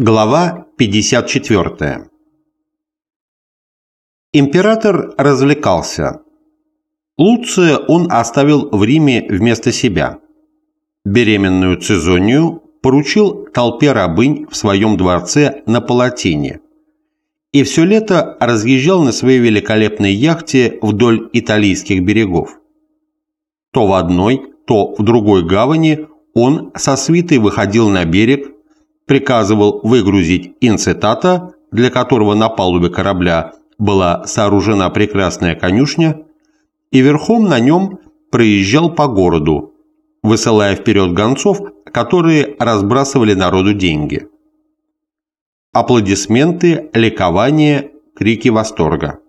Глава 54 Император развлекался. Луция он оставил в Риме вместо себя. Беременную Цезонию поручил толпе рабынь в своем дворце на Палатине и все лето разъезжал на своей великолепной яхте вдоль итальянских берегов. То в одной, то в другой гавани он со свитой выходил на берег, приказывал выгрузить инцитата, для которого на палубе корабля была сооружена прекрасная конюшня, и верхом на нем проезжал по городу, высылая вперед гонцов, которые разбрасывали народу деньги. Аплодисменты, ликование, крики восторга.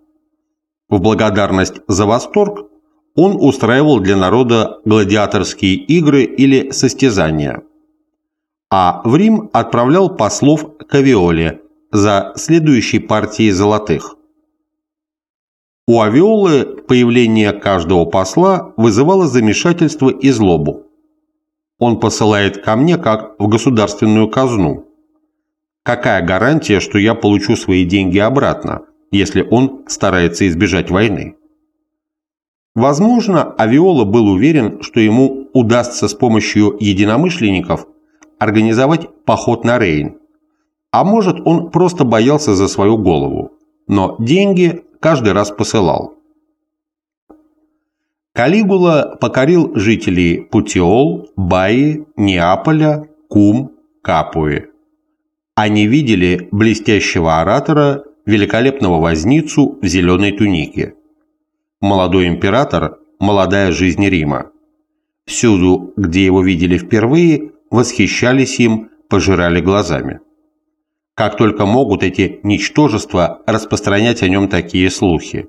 В благодарность за восторг он устраивал для народа гладиаторские игры или состязания. А в Рим отправлял послов к Авиоле за следующей партией золотых. У Авиолы появление каждого посла вызывало замешательство и злобу. Он посылает ко мне как в государственную казну. Какая гарантия, что я получу свои деньги обратно, если он старается избежать войны? Возможно, Авиола был уверен, что ему удастся с помощью единомышленников организовать поход на Рейн. А может, он просто боялся за свою голову, но деньги каждый раз посылал. Калигула покорил жителей Путиол, Баи, Неаполя, Кум, Капуи. Они видели блестящего оратора, великолепного возницу в зеленой тунике – молодой император, молодая жизнь Рима. Всюду, где его видели впервые, восхищались им, пожирали глазами. Как только могут эти ничтожества распространять о нем такие слухи?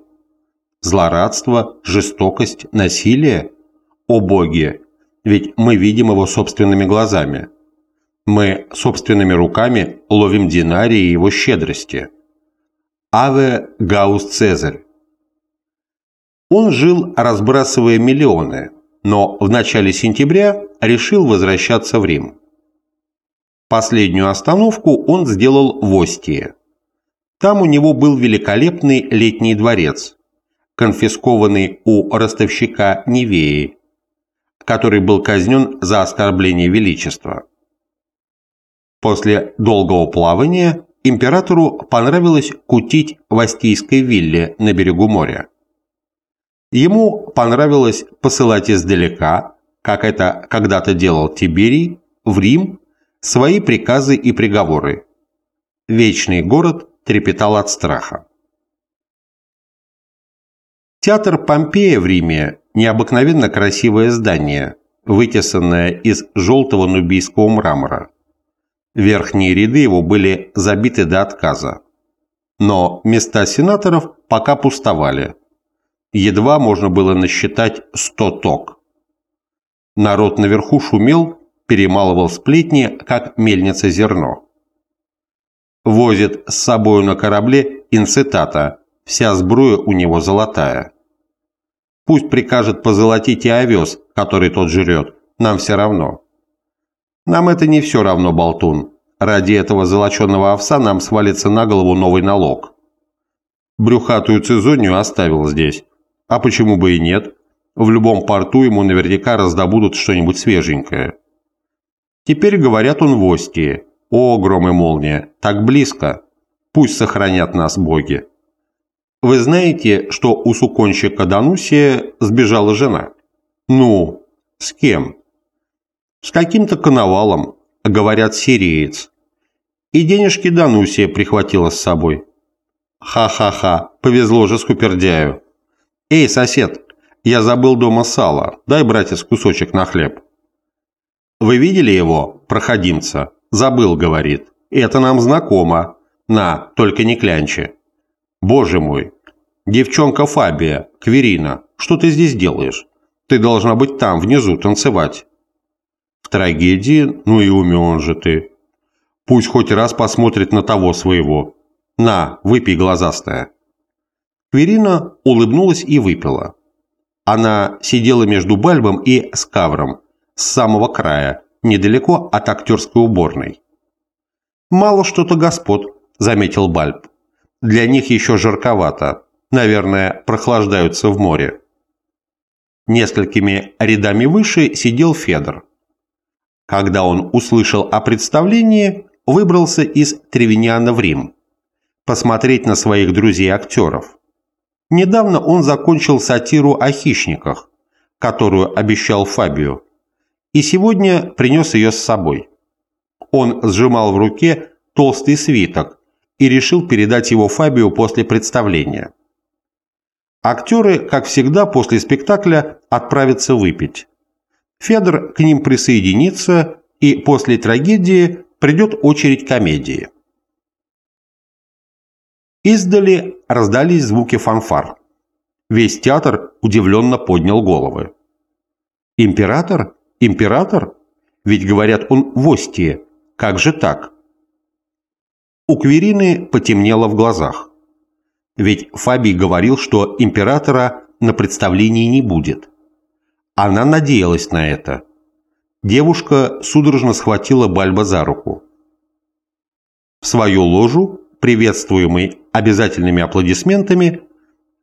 Злорадство, жестокость, насилие? О боги! Ведь мы видим его собственными глазами. Мы собственными руками ловим динарии его щедрости. Аве Гаус Цезарь он жил, разбрасывая миллионы, но в начале сентября решил возвращаться в Рим. Последнюю остановку он сделал в Остии. Там у него был великолепный летний дворец, конфискованный у ростовщика Невеи, который был казнен за оскорбление величества. После долгого плавания императору понравилось кутить в Астийской вилле на берегу моря. Ему понравилось посылать издалека, как это когда-то делал Тиберий, в Рим свои приказы и приговоры. Вечный город трепетал от страха. Театр Помпея в Риме – необыкновенно красивое здание, вытесанное из желтого нубийского мрамора. Верхние ряды его были забиты до отказа. Но места сенаторов пока пустовали – едва можно было насчитать сто ток. Народ наверху шумел, перемалывал сплетни, как мельница зерно. Возит с собою на корабле инцитата, вся сбруя у него золотая. Пусть прикажет позолотить и овес, который тот жрет, нам все равно. Нам это не все равно, болтун. Ради этого золоченого овса нам свалится на голову новый налог. Брюхатую цезонию оставил здесь, а почему бы и нет? В любом порту ему наверняка раздобудут что-нибудь свеженькое. Теперь говорят он в Остии. О, гром и молния, так близко. Пусть сохранят нас боги. Вы знаете, что у суконщика Данусия сбежала жена? Ну, с кем? С каким-то коновалом, говорят, сириец. И денежки Данусия прихватила с собой. Ха-ха-ха, повезло же скупердяю. «Эй, сосед, я забыл дома сало. Дай, братец, кусочек на хлеб». «Вы видели его, проходимца?» «Забыл», — говорит. «Это нам знакомо. На, только не клянчи». «Боже мой! Девчонка Фабия, Кверина, что ты здесь делаешь? Ты должна быть там, внизу, танцевать». «В трагедии? Ну и умен же ты. Пусть хоть раз посмотрит на того своего. На, выпей, глазастая». Кверина улыбнулась и выпила. Она сидела между Бальбом и Скавром, с самого края, недалеко от актерской уборной. «Мало что-то господ», — заметил Бальб. «Для них еще жарковато. Наверное, прохлаждаются в море». Несколькими рядами выше сидел Федор. Когда он услышал о представлении, выбрался из Тревиниана в Рим. Посмотреть на своих друзей-актеров. Недавно он закончил сатиру о хищниках, которую обещал Фабию, и сегодня принес ее с собой. Он сжимал в руке толстый свиток и решил передать его Фабию после представления. Актеры, как всегда, после спектакля отправятся выпить. Федор к ним присоединится, и после трагедии придет очередь комедии. Издали раздались звуки фанфар. Весь театр удивленно поднял головы. «Император? Император? Ведь, говорят, он в Остии. Как же так?» У Кверины потемнело в глазах. Ведь Фабий говорил, что императора на представлении не будет. Она надеялась на это. Девушка судорожно схватила Бальба за руку. В свою ложу, приветствуемый обязательными аплодисментами,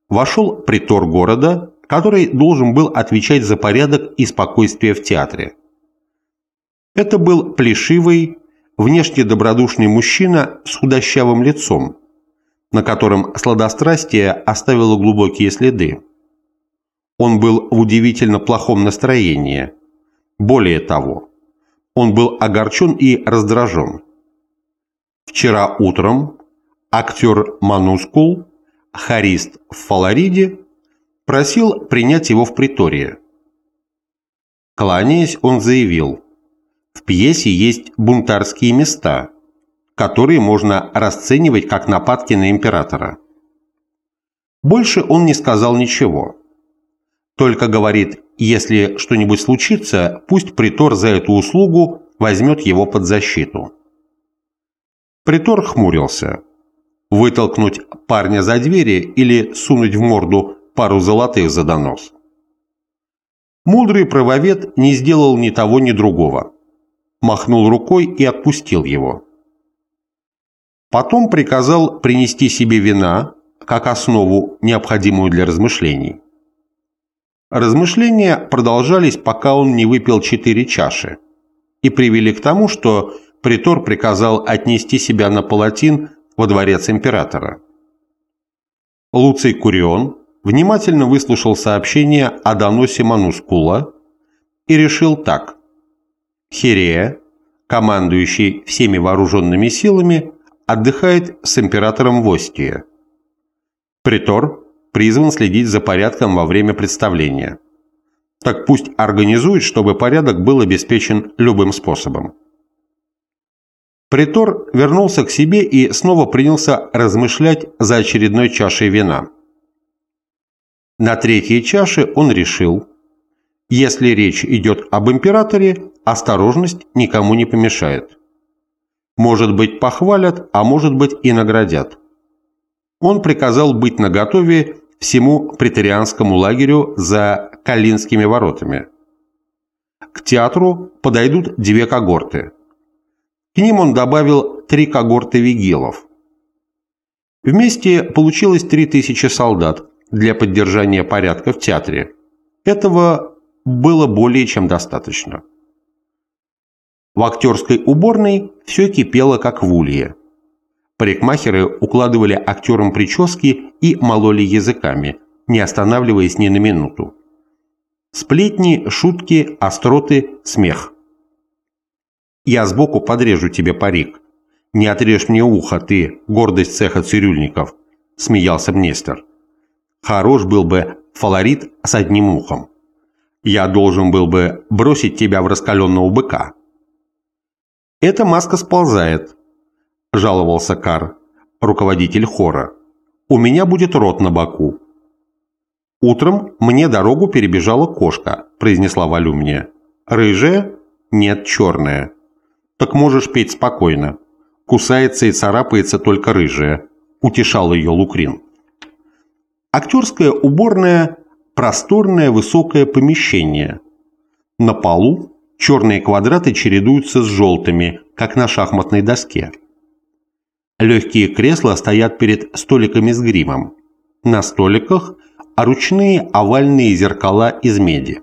вошел притор города, который должен был отвечать за порядок и спокойствие в театре. Это был плешивый, внешне добродушный мужчина с худощавым лицом, на котором сладострастие оставило глубокие следы. Он был в удивительно плохом настроении. Более того, он был огорчен и раздражен. Вчера утром актер Манускул, хорист в Фалариде, просил принять его в притории. Кланяясь, он заявил, в пьесе есть бунтарские места, которые можно расценивать как нападки на императора. Больше он не сказал ничего. Только говорит, если что-нибудь случится, пусть притор за эту услугу возьмет его под защиту. Притор хмурился. Вытолкнуть парня за двери или сунуть в морду пару золотых за донос. Мудрый правовед не сделал ни того, ни другого. Махнул рукой и отпустил его. Потом приказал принести себе вина, как основу, необходимую для размышлений. Размышления продолжались, пока он не выпил четыре чаши, и привели к тому, что притор приказал отнести себя на палатин во дворец императора. Луций Курион внимательно выслушал сообщение о доносе Манускула и решил так. Хирея, командующий всеми вооруженными силами, отдыхает с императором в Остии. Притор призван следить за порядком во время представления. Так пусть организует, чтобы порядок был обеспечен любым способом. Притор вернулся к себе и снова принялся размышлять за очередной чашей вина. На третьей чаше он решил, если речь идет об императоре, осторожность никому не помешает. Может быть, похвалят, а может быть и наградят. Он приказал быть наготове всему претерианскому лагерю за Калинскими воротами. К театру подойдут две когорты. К ним он добавил три когорты вигилов. Вместе получилось 3000 солдат для поддержания порядка в театре. Этого было более чем достаточно. В актерской уборной все кипело как в улье. Парикмахеры укладывали актерам прически и мололи языками, не останавливаясь ни на минуту. Сплетни, шутки, остроты, смех. «Я сбоку подрежу тебе парик. Не отрежь мне ухо, ты, гордость цеха цирюльников», – смеялся Мнестер. «Хорош был бы фалорит с одним ухом. Я должен был бы бросить тебя в раскаленного быка». «Эта маска сползает», – жаловался Кар, руководитель хора. «У меня будет рот на боку». «Утром мне дорогу перебежала кошка», – произнесла Валю мне. «Рыжая? Нет, черная». «Так можешь петь спокойно. Кусается и царапается только рыжая», – утешал ее Лукрин. Актерская уборная – просторное высокое помещение. На полу черные квадраты чередуются с желтыми, как на шахматной доске. Легкие кресла стоят перед столиками с гримом. На столиках ручные овальные зеркала из меди.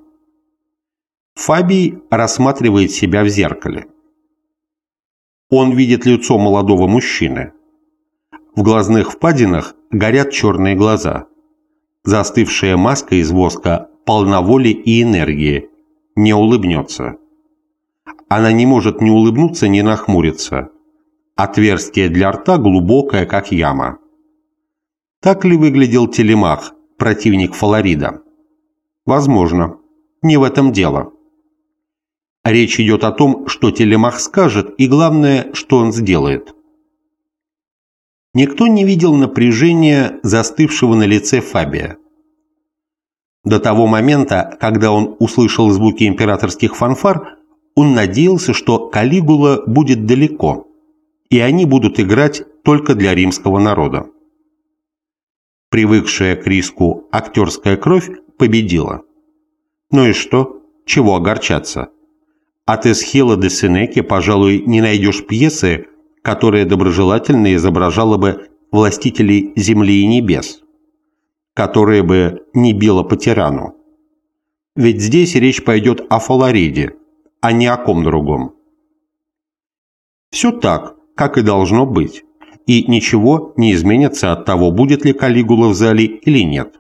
Фабий рассматривает себя в зеркале. Он видит лицо молодого мужчины. В глазных впадинах горят черные глаза. Застывшая маска из воска полна воли и энергии. Не улыбнется. Она не может ни улыбнуться, ни нахмуриться. Отверстие для рта глубокое, как яма. Так ли выглядел Телемах, противник Фаларида? Возможно. Не в этом дело. Речь идет о том, что Телемах скажет, и главное, что он сделает. Никто не видел напряжения, застывшего на лице Фабия. До того момента, когда он услышал звуки императорских фанфар, он надеялся, что Калигула будет далеко, и они будут играть только для римского народа. Привыкшая к риску актерская кровь победила. Ну и что? Чего огорчаться? От Эсхила де Сенеки, пожалуй, не найдешь пьесы, которая доброжелательно изображала бы властителей земли и небес, которая бы не била по тирану. Ведь здесь речь пойдет о Фалариде, а не о ком другом. Все так, как и должно быть, и ничего не изменится от того, будет ли Калигула в зале или нет.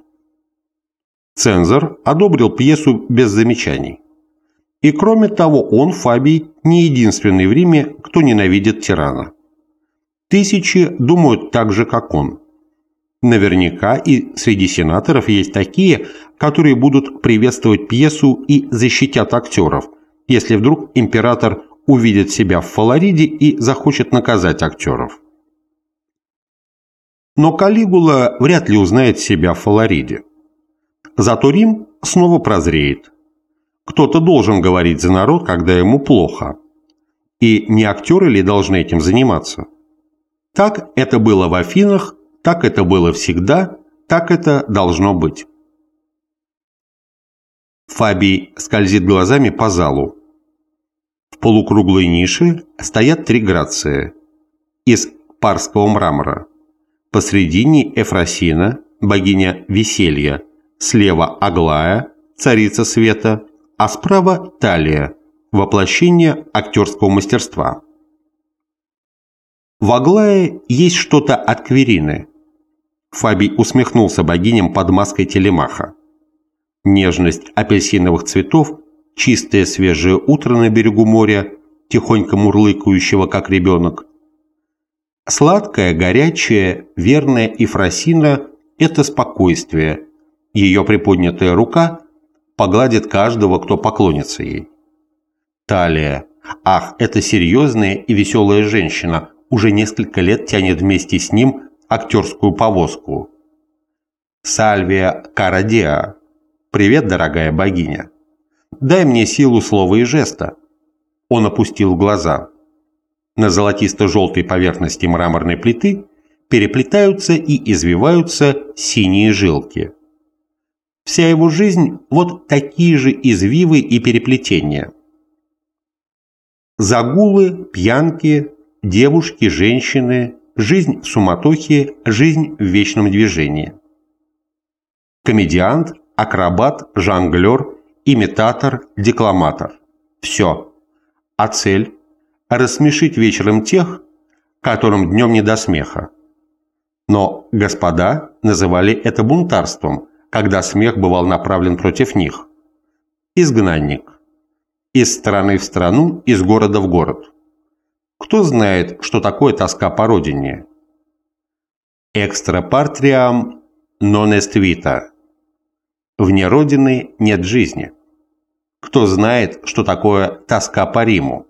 Цензор одобрил пьесу без замечаний. И кроме того, он, Фабий, не единственный в Риме, кто ненавидит тирана. Тысячи думают так же, как он. Наверняка и среди сенаторов есть такие, которые будут приветствовать пьесу и защитят актеров, если вдруг император увидит себя в Фалариде и захочет наказать актеров. Но Калигула вряд ли узнает себя в Фалариде. Зато Рим снова прозреет – кто-то должен говорить за народ, когда ему плохо. И не актеры ли должны этим заниматься? Так это было в Афинах, так это было всегда, так это должно быть. Фабий скользит глазами по залу. В полукруглой нише стоят три грации из парского мрамора. Посредине Эфросина, богиня веселья, слева Аглая, царица света, а справа – талия, воплощение актерского мастерства. В Аглае есть что-то от Кверины. Фабий усмехнулся богиням под маской телемаха. Нежность апельсиновых цветов, чистое свежее утро на берегу моря, тихонько мурлыкающего, как ребенок. Сладкая, горячая, верная Ефросина – это спокойствие. Ее приподнятая рука погладит каждого, кто поклонится ей. Талия. Ах, это серьезная и веселая женщина, уже несколько лет тянет вместе с ним актерскую повозку. Сальвия Карадиа. Привет, дорогая богиня. Дай мне силу слова и жеста. Он опустил глаза. На золотисто-желтой поверхности мраморной плиты переплетаются и извиваются синие жилки. Вся его жизнь – вот такие же извивы и переплетения. Загулы, пьянки, девушки, женщины, жизнь в суматохе, жизнь в вечном движении. Комедиант, акробат, жонглер, имитатор, декламатор. Все. А цель – рассмешить вечером тех, которым днем не до смеха. Но господа называли это бунтарством – когда смех бывал направлен против них. Изгнанник. Из страны в страну, из города в город. Кто знает, что такое тоска по родине? Экстрапартриам non est vita. Вне родины нет жизни. Кто знает, что такое тоска по Риму?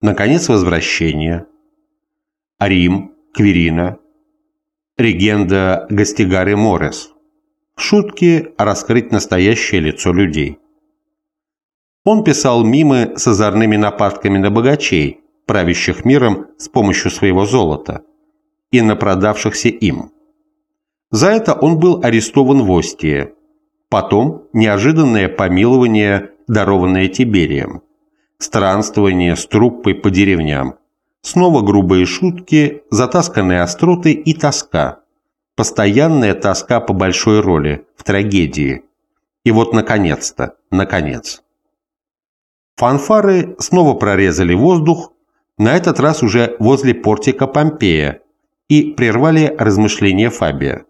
Наконец, возвращение. Рим, Кверина, Регенда Гастигари Морес – Шутки раскрыть настоящее лицо людей. Он писал мимы с озорными нападками на богачей, правящих миром с помощью своего золота, и на продавшихся им. За это он был арестован в Остии. Потом неожиданное помилование, дарованное Тиберием. Странствование с труппой по деревням. Снова грубые шутки, затасканные остроты и тоска. Постоянная тоска по большой роли, в трагедии. И вот, наконец-то, наконец. Фанфары снова прорезали воздух, на этот раз уже возле портика Помпея, и прервали размышления Фабия.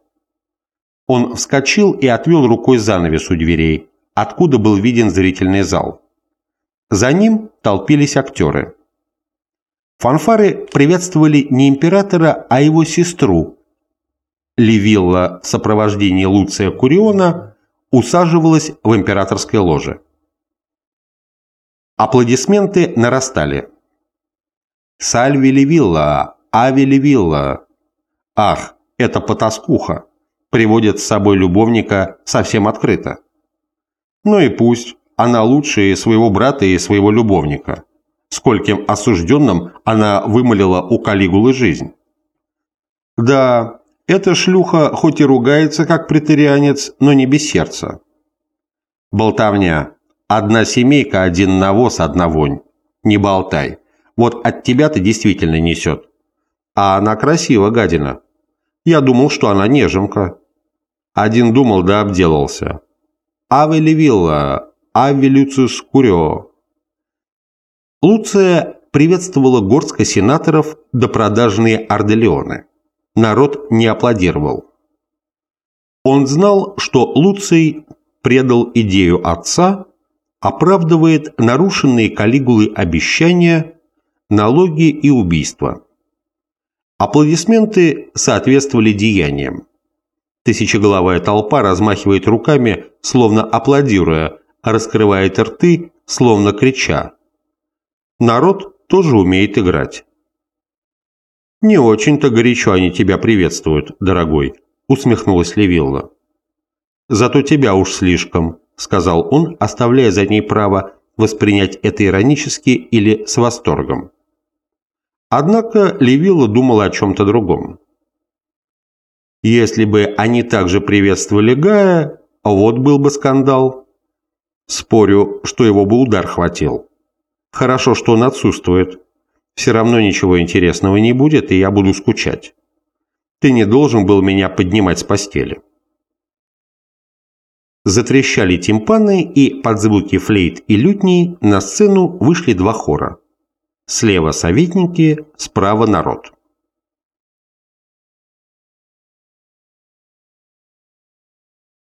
Он вскочил и отвел рукой занавес у дверей, откуда был виден зрительный зал. За ним толпились актеры. Фанфары приветствовали не императора, а его сестру. Левилла в сопровождении Луция Куриона усаживалась в императорской ложе. Аплодисменты нарастали. «Сальви Левилла! Ави Левилла!» «Ах, это потаскуха!» приводит с собой любовника совсем открыто. Ну и пусть, она лучше своего брата и своего любовника. Скольким осужденным она вымолила у Калигулы жизнь. Да, эта шлюха хоть и ругается, как претерианец, но не без сердца. Болтовня. Одна семейка, один навоз, одна вонь. Не болтай. Вот от тебя-то действительно несет. А она красива, гадина. Я думал, что она неженка. Один думал, да обделался. Аве Левилла, Аве Люциус Курио. Луция приветствовала горстка сенаторов до продажные Арделеоны. Народ не аплодировал. Он знал, что Луций предал идею отца, оправдывает нарушенные Калигулы обещания, налоги и убийства. Аплодисменты соответствовали деяниям. Тысячеголовая толпа размахивает руками, словно аплодируя, раскрывает рты, словно крича. Народ тоже умеет играть. «Не очень-то горячо они тебя приветствуют, дорогой», — усмехнулась Левилла. «Зато тебя уж слишком», — сказал он, оставляя за ней право воспринять это иронически или с восторгом. Однако Левилла думала о чем-то другом. Если бы они также приветствовали Гая, вот был бы скандал. Спорю, что его бы удар хватил. Хорошо, что он отсутствует. Все равно ничего интересного не будет, и я буду скучать. Ты не должен был меня поднимать с постели. Затрещали тимпаны, и под звуки флейт и лютней на сцену вышли два хора. Слева советники, справа народ.